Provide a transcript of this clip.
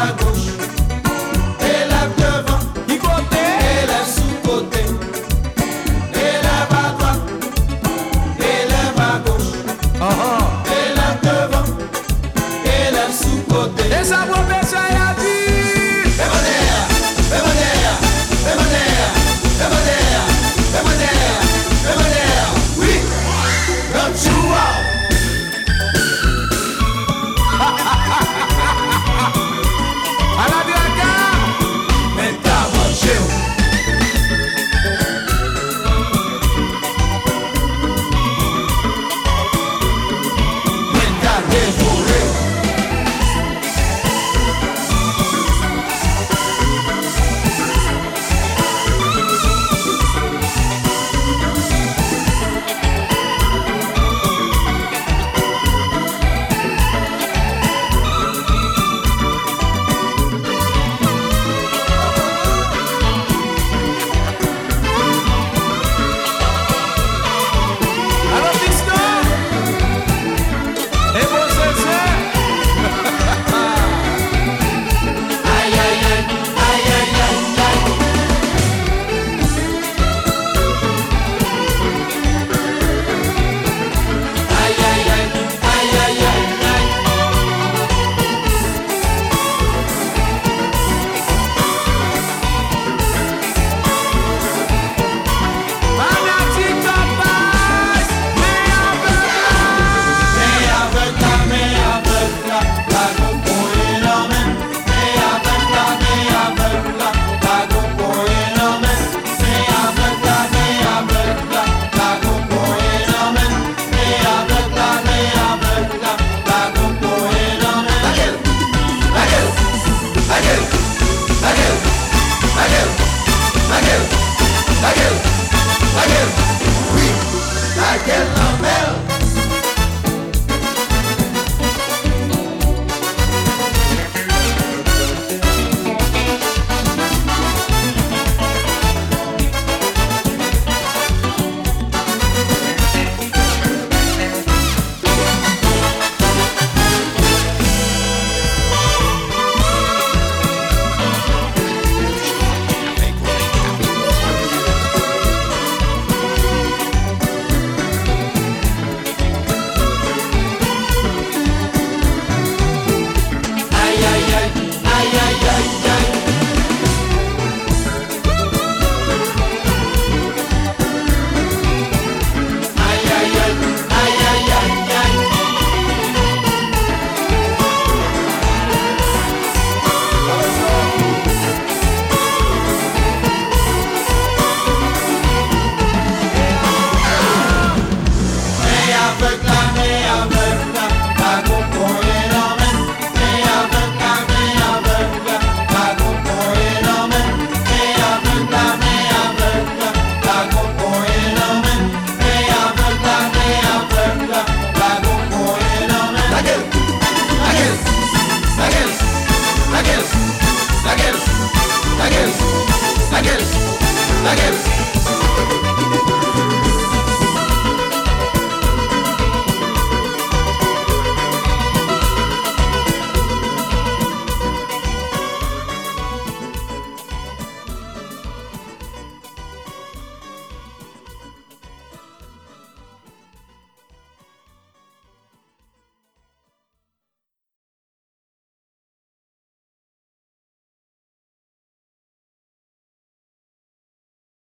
Elle la ah, ah. devant, et la sous-côté, et la bataille, et la bataille, et la bataille, et la devant, elle la sous-côté. Mel